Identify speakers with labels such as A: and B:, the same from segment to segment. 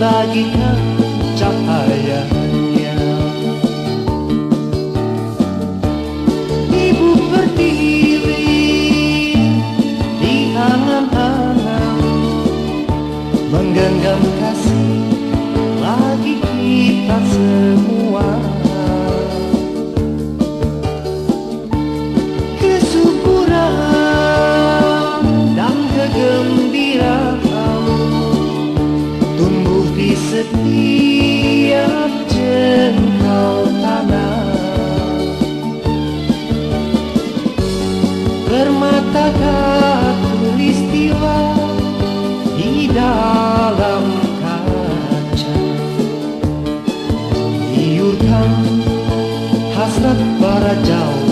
A: Bagi kita cahayanya. Ibu berdiri di angan-angan Menggenggam kasih bagi kita semua. Di setiap jengkal tanah. Permata tulistiwa di dalam kaca. Iurkan hasrat para jauh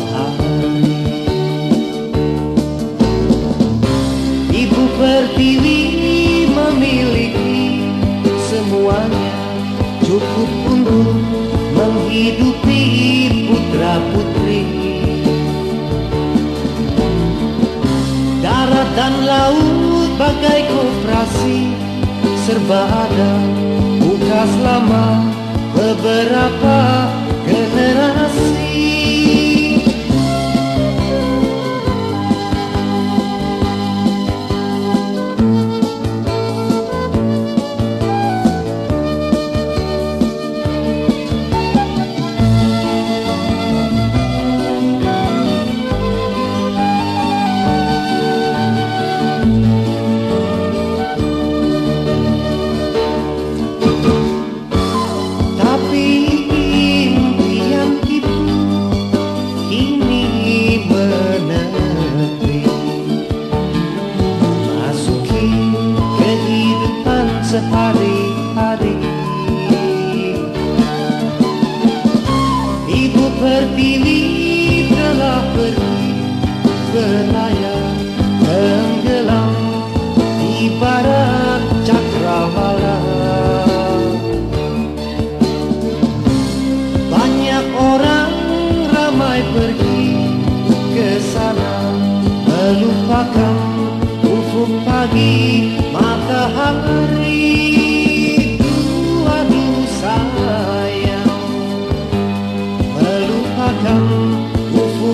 A: Cukup untuk menghidupi putra putri. Darat dan laut bagai koperasi Serba ada buka selama beberapa sehari-hari. Ibu Pertiwi telah pergi berlayar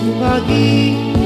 A: maging